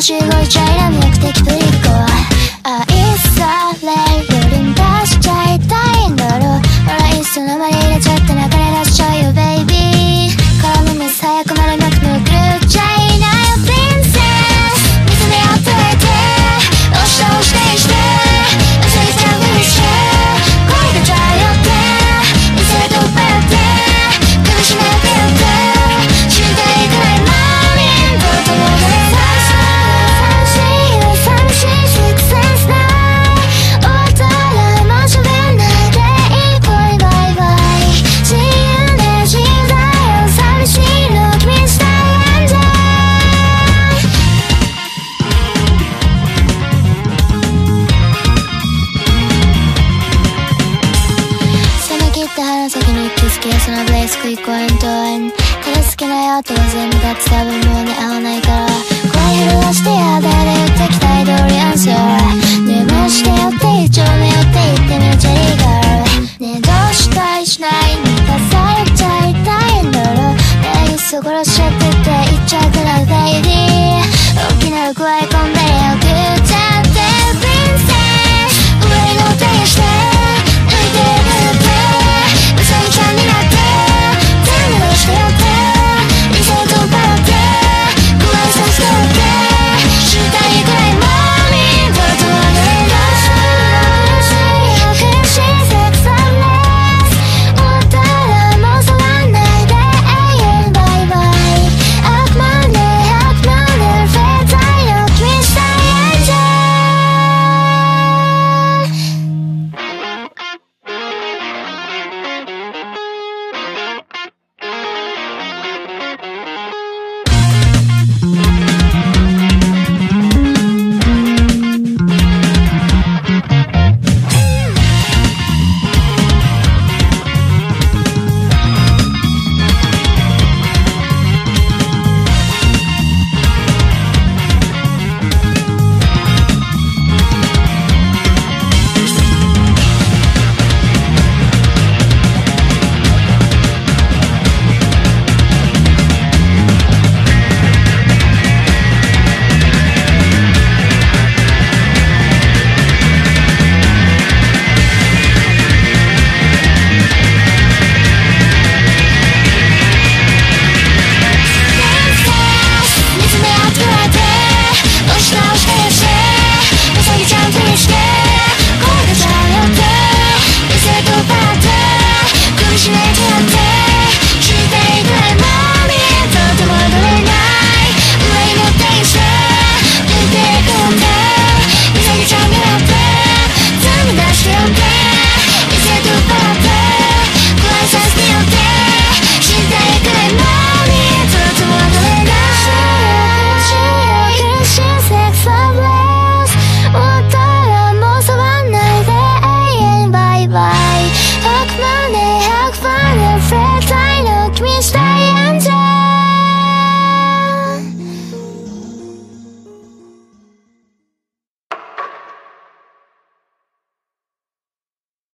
腰動いちゃいらなくてプリ気づきやそのブレイス食い込んどん片付けなよ当然目立つう分もうに合わないから声減らしてやだれ敵って